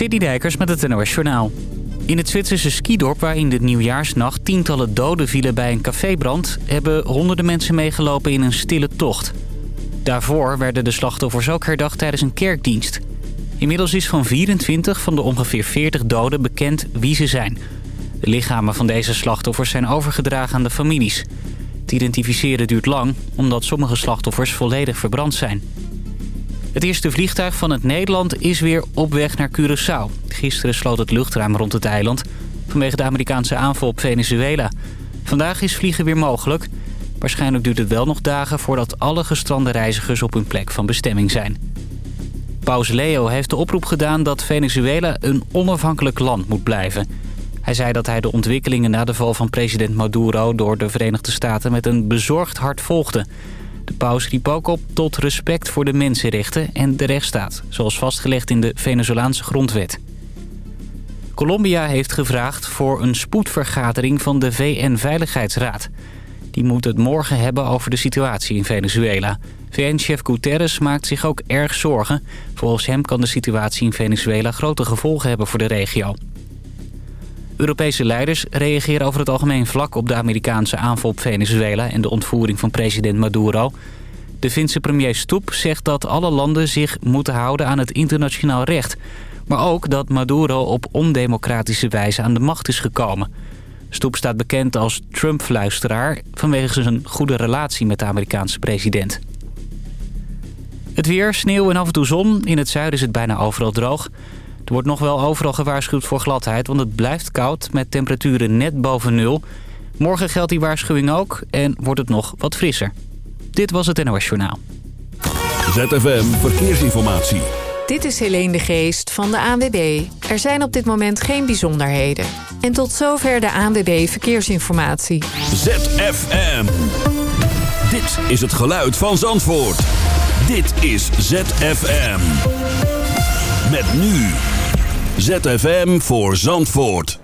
City Dijkers met het NOS Journaal. In het Zwitserse skidorp waar in de nieuwjaarsnacht tientallen doden vielen bij een cafébrand... hebben honderden mensen meegelopen in een stille tocht. Daarvoor werden de slachtoffers ook herdacht tijdens een kerkdienst. Inmiddels is van 24 van de ongeveer 40 doden bekend wie ze zijn. De lichamen van deze slachtoffers zijn overgedragen aan de families. Het identificeren duurt lang, omdat sommige slachtoffers volledig verbrand zijn. Het eerste vliegtuig van het Nederland is weer op weg naar Curaçao. Gisteren sloot het luchtruim rond het eiland vanwege de Amerikaanse aanval op Venezuela. Vandaag is vliegen weer mogelijk. Waarschijnlijk duurt het wel nog dagen voordat alle gestrande reizigers op hun plek van bestemming zijn. Paus Leo heeft de oproep gedaan dat Venezuela een onafhankelijk land moet blijven. Hij zei dat hij de ontwikkelingen na de val van president Maduro door de Verenigde Staten met een bezorgd hart volgde. De paus riep ook op tot respect voor de mensenrechten en de rechtsstaat, zoals vastgelegd in de Venezolaanse grondwet. Colombia heeft gevraagd voor een spoedvergadering van de VN-veiligheidsraad. Die moet het morgen hebben over de situatie in Venezuela. VN-chef Guterres maakt zich ook erg zorgen. Volgens hem kan de situatie in Venezuela grote gevolgen hebben voor de regio. Europese leiders reageren over het algemeen vlak op de Amerikaanse aanval op Venezuela en de ontvoering van president Maduro. De Finse premier Stoep zegt dat alle landen zich moeten houden aan het internationaal recht. Maar ook dat Maduro op ondemocratische wijze aan de macht is gekomen. Stoep staat bekend als Trump-fluisteraar vanwege zijn goede relatie met de Amerikaanse president. Het weer, sneeuw en af en toe zon. In het zuiden is het bijna overal droog. Er wordt nog wel overal gewaarschuwd voor gladheid, want het blijft koud met temperaturen net boven nul. Morgen geldt die waarschuwing ook en wordt het nog wat frisser. Dit was het NOS Journaal. ZFM Verkeersinformatie. Dit is Helene de Geest van de ANWB. Er zijn op dit moment geen bijzonderheden. En tot zover de ANWB Verkeersinformatie. ZFM. Dit is het geluid van Zandvoort. Dit is ZFM. Met nu. ZFM voor Zandvoort.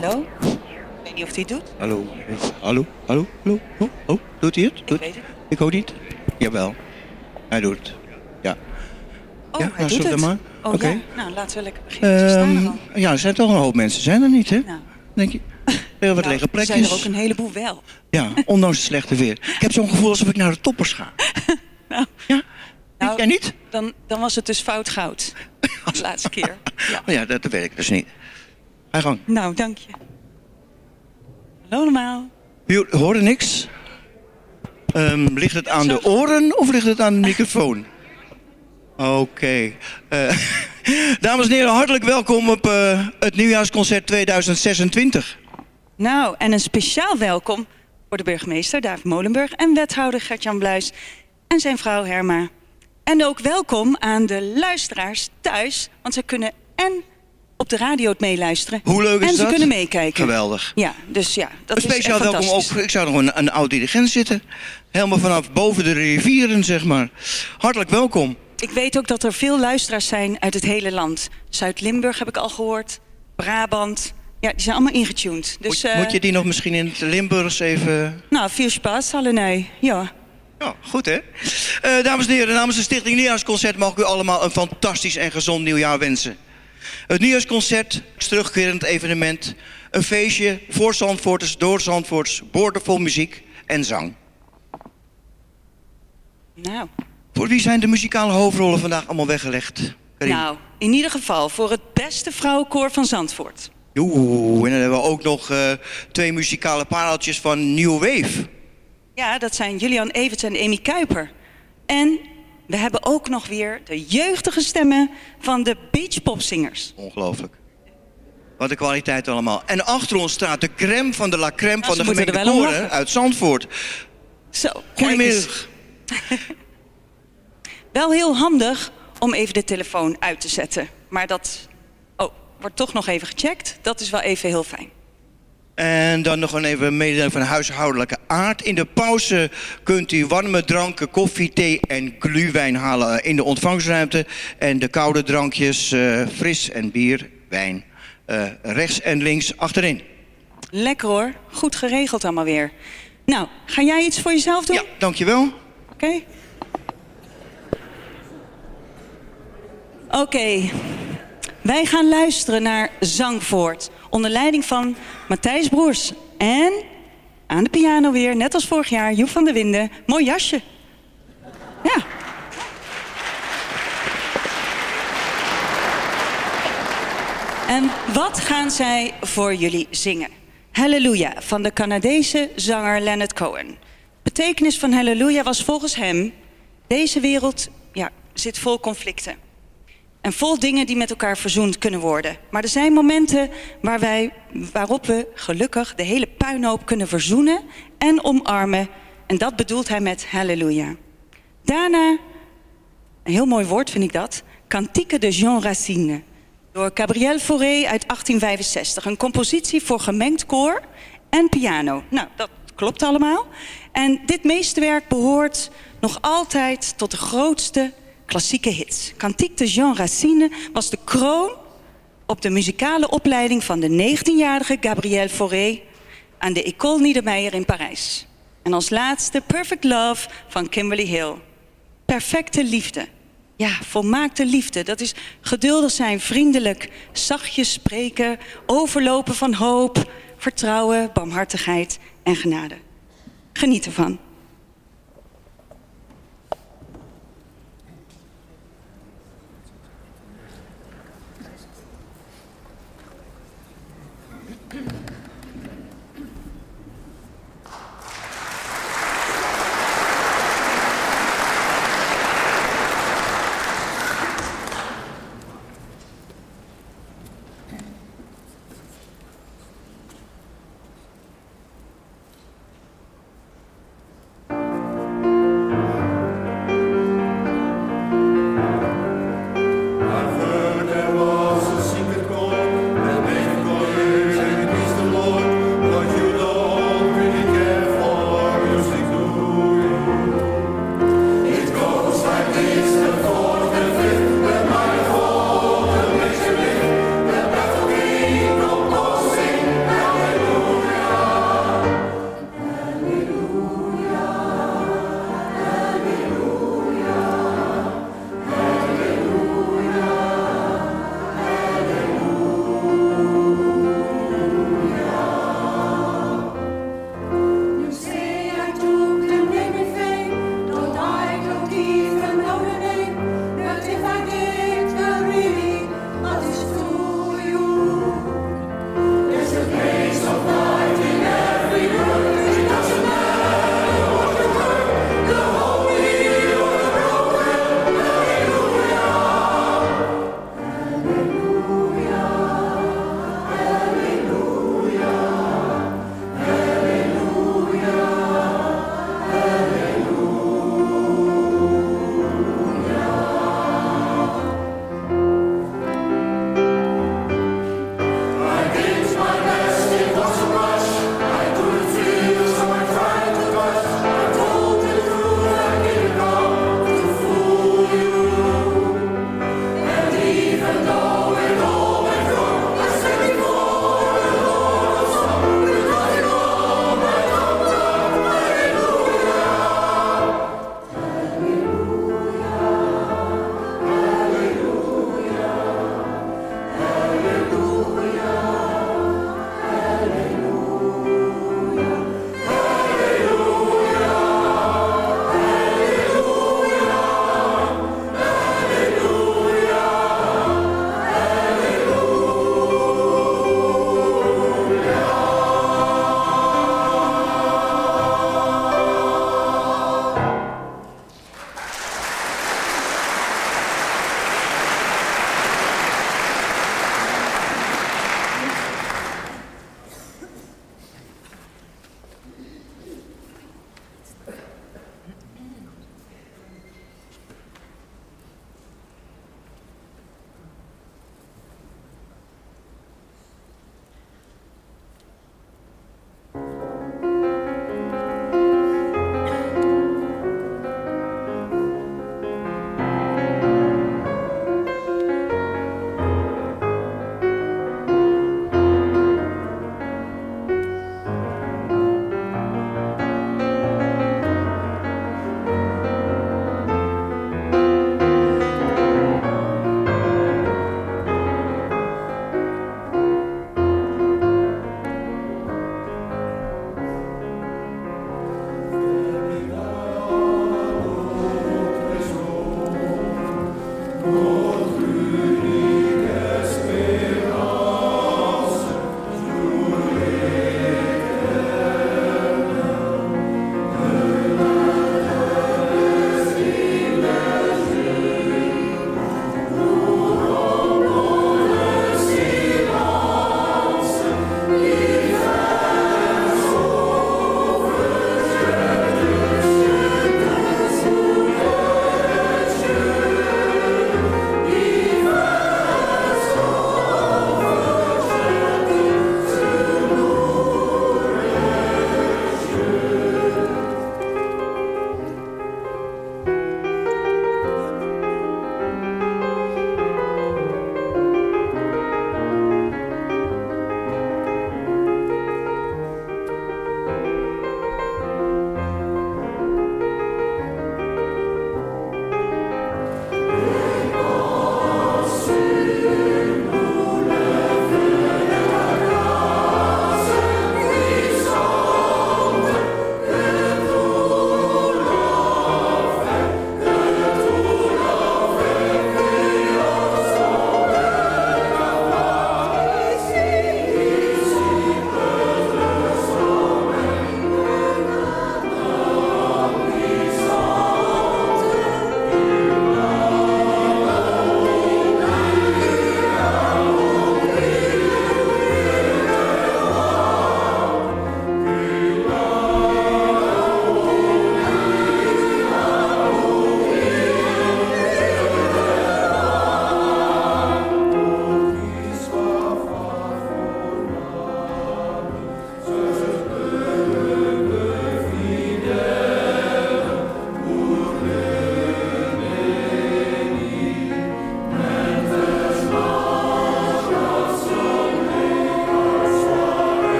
Hallo? Ik weet niet of hij het doet. Hallo, hallo, hallo, hallo. Oh, oh, doet hij het? Doet... Ik weet het. Ik hoor niet. Jawel, hij doet het. Ja. Oh, Ja, hij nou, doet het. maar. Oh Oké. ja, nou laten we lekker staan er Ehm, ja, er zijn toch een hoop mensen. Zijn er niet, hè? Nou, Denk je? Heel wat nou, lege er plekjes. zijn er ook een heleboel wel. Ja, ondanks het slechte weer. Ik heb zo'n gevoel alsof ik naar de toppers ga. Nou, Ja? Nou, Jij niet? Dan, dan was het dus fout goud. De laatste keer. Ja. Oh ja, dat, dat weet ik dus niet. Ga je gang. Nou, dank je. Hallo allemaal. U hoorde niks? Ehm, ligt het aan de oren of ligt het aan de microfoon? Oké. Eh, dames en heren, hartelijk welkom op eh, het nieuwjaarsconcert 2026. Nou, en een speciaal welkom voor de burgemeester David Molenburg en wethouder Gertjan Bluis en zijn vrouw Herma. En ook welkom aan de luisteraars thuis, want ze kunnen en op de radio het meeluisteren. Hoe leuk is en ze dat? kunnen meekijken. Geweldig. Ja, dus ja, dat is speciaal welkom ook. Ik zou nog een, een oud dirigent zitten. Helemaal vanaf boven de rivieren, zeg maar. Hartelijk welkom. Ik weet ook dat er veel luisteraars zijn uit het hele land. Zuid-Limburg heb ik al gehoord, Brabant. Ja, die zijn allemaal ingetuned. Dus, moet, eh, moet je die nog misschien in het Limburgs even... Nou, veel spaas, alle nee. Ja. Ja, goed hè. Eh, dames en heren, namens de Stichting Nieuwjaarsconcert mag ik u allemaal een fantastisch en gezond nieuwjaar wensen. Het Nieuwjaarsconcert is terugkerend evenement. Een feestje voor Zandvoorters, door Zandvoorts, boordevol muziek en zang. Nou, Voor wie zijn de muzikale hoofdrollen vandaag allemaal weggelegd? Karin? nou, in ieder geval voor het beste vrouwenkoor van Zandvoort. Oeh, en dan hebben we ook nog eh, twee muzikale pareltjes van New Wave. Ja, dat zijn Julian Everts en Amy Kuiper. En we hebben ook nog weer de jeugdige stemmen van de beachpopzingers. Ongelooflijk. Wat een kwaliteit allemaal. En achter ons staat de crème van de la crème van de gemeente Koren uit Zandvoort. Zo. Goedemiddag. Wel heel handig om even de telefoon uit te zetten. Maar dat oh, wordt toch nog even gecheckt. Dat is wel even heel fijn. En dan nog een even mededeling van huishoudelijke aard. In de pauze kunt u warme dranken, koffie, thee en gluwijn halen in de ontvangstruimte. En de koude drankjes, eh, fris en bier, wijn, eh, rechts en links achterin. Lekker hoor. Goed geregeld allemaal weer. Nou, ga jij iets voor jezelf doen? Ja, dankjewel. Oké. Oké. Wij gaan luisteren naar Zangvoort. Onder leiding van Matthijs Broers. En aan de piano weer, net als vorig jaar, Joep van der Winden. Mooi jasje. Ja. En wat gaan zij voor jullie zingen? Halleluja van de Canadese zanger Leonard Cohen. Betekenis van Halleluja was volgens hem... deze wereld ja, zit vol conflicten. En vol dingen die met elkaar verzoend kunnen worden. Maar er zijn momenten waar wij, waarop we gelukkig de hele puinhoop kunnen verzoenen en omarmen. En dat bedoelt hij met Halleluja. Daarna, een heel mooi woord vind ik dat, Cantique de Jean Racine. Door Gabriel Fauré uit 1865. Een compositie voor gemengd koor en piano. Nou, dat klopt allemaal. En dit meesterwerk behoort nog altijd tot de grootste klassieke hits. Cantique de Jean Racine was de kroon op de muzikale opleiding van de 19-jarige Gabriel Fauré aan de École Niedermeyer in Parijs. En als laatste Perfect Love van Kimberly Hill. Perfecte liefde. Ja, volmaakte liefde. Dat is geduldig zijn, vriendelijk, zachtjes spreken, overlopen van hoop, vertrouwen, barmhartigheid en genade. Geniet ervan.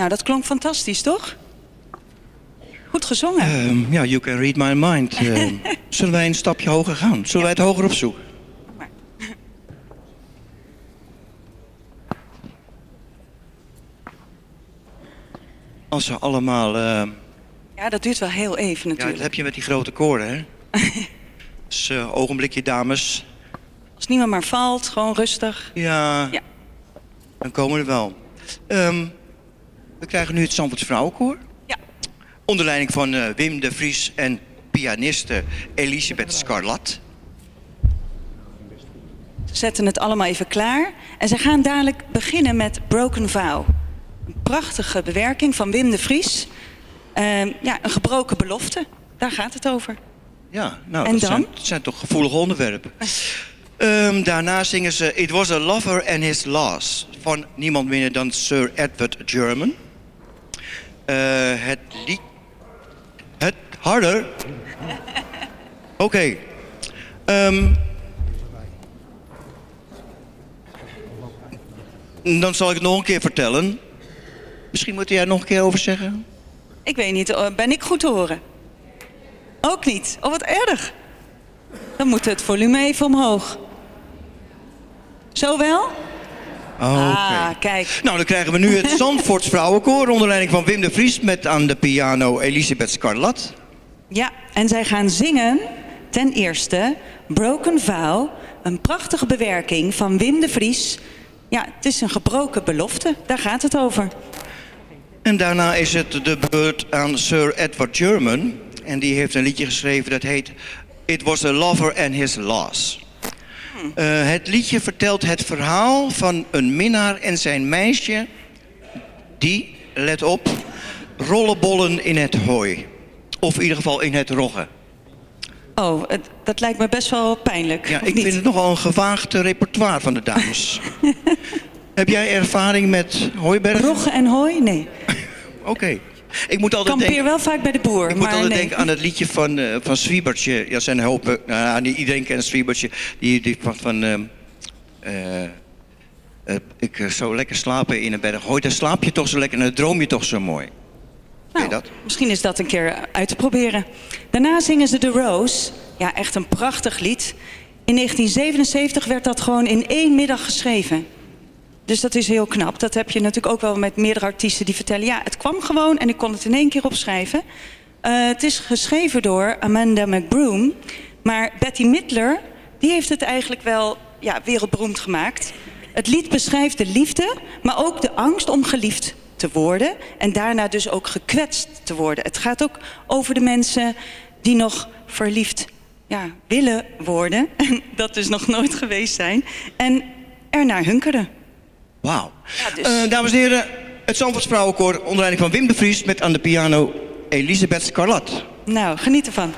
Nou, dat klonk fantastisch, toch? Goed gezongen. Ehm, ja, you can read my mind. Ehm, zullen wij een stapje hoger gaan? Zullen wij het hoger opzoeken? Als ze allemaal... ehm, Ja, dat duurt wel heel even ja, dat natuurlijk. heb je met die grote koren, hè? dus eh, ogenblikje, dames. Als niemand maar valt, gewoon rustig. Ja, Ja. dan komen we er wel. Ehm, we krijgen nu het Zandvoorts Vrouwenkoor. Ja. Onder leiding van eh, Wim de Vries en pianiste Elisabeth Scarlat. Ze zetten het allemaal even klaar. En ze gaan dadelijk beginnen met Broken Vow. Een prachtige bewerking van Wim de Vries. Ehm, ja, een gebroken belofte. Daar gaat het over. Ja, nou, En dat, dan? Zijn, dat zijn toch gevoelige onderwerpen. Ehm, daarna zingen ze It Was a Lover and His Loss van niemand minder dan Sir Edward German. Eh, het lied... Het harder? Oké. Ehm, dan zal ik het nog een keer vertellen. Misschien moet jij er nog een keer over zeggen. Ik weet niet, eh, ben ik goed te horen? Ook niet. Oh, wat erg. Dan moet het volume even omhoog. Zo wel? Oké. Ah, kijk. Nou, dan krijgen we nu het Zandvoorts Vrouwenkoor onder leiding van Wim de Vries met aan de piano Elisabeth Scarlat. Ja, en zij gaan zingen ten eerste Broken Vow. Een prachtige bewerking van Wim de Vries. Ja, het is een gebroken belofte. Daar gaat het over. En daarna is het de beurt aan Sir Edward German. En die heeft een liedje geschreven dat heet It Was a Lover and His Loss. Eh, het liedje vertelt het verhaal van een minnaar en zijn meisje... die, let op, rollenbollen in het hooi. Of in ieder geval in het roggen. Oh, het- dat lijkt me best wel pijnlijk. Ja, ik niet? vind het nogal een gewaagd repertoire van de dames. Heb jij ervaring met hooibergen? Roggen en hooi? Nee. Oké. Ik moet altijd kampeer denken... wel vaak bij de boer. Ik moet altijd nee. denken aan het liedje van, eh van Swiebertje. Ja, zijn hoop... eh, Nou, iedereen kent Swiebertje. Die, die van... van ehm, eh, ik eh, zo lekker slapen in een berg. Hoi, dan slaap je toch zo lekker en dan droom je toch zo mooi. Nou, dat? Misschien is dat een keer uit te proberen. Daarna zingen ze The Rose. Ja, echt een prachtig lied. In 1977 werd dat gewoon in één middag geschreven. Dus dat is heel knap. Dat heb je natuurlijk ook wel met meerdere artiesten die vertellen... ja, het kwam gewoon en ik kon het in één keer opschrijven. Eh, het is geschreven door Amanda McBroom. Maar Betty Midler, die heeft het eigenlijk wel ja, wereldberoemd gemaakt. Het lied beschrijft de liefde, maar ook de angst om geliefd te worden. En daarna dus ook gekwetst te worden. Het gaat ook over de mensen die nog verliefd ja, willen worden. En dat dus nog nooit geweest zijn. En ernaar hunkeren. Wauw. Ja, dus- Eh, dames en heren, het Zandvoorts Vrouwenkoor... onder leiding van Wim de Vries... met aan de piano Elisabeth Scarlat. Nou, geniet ervan.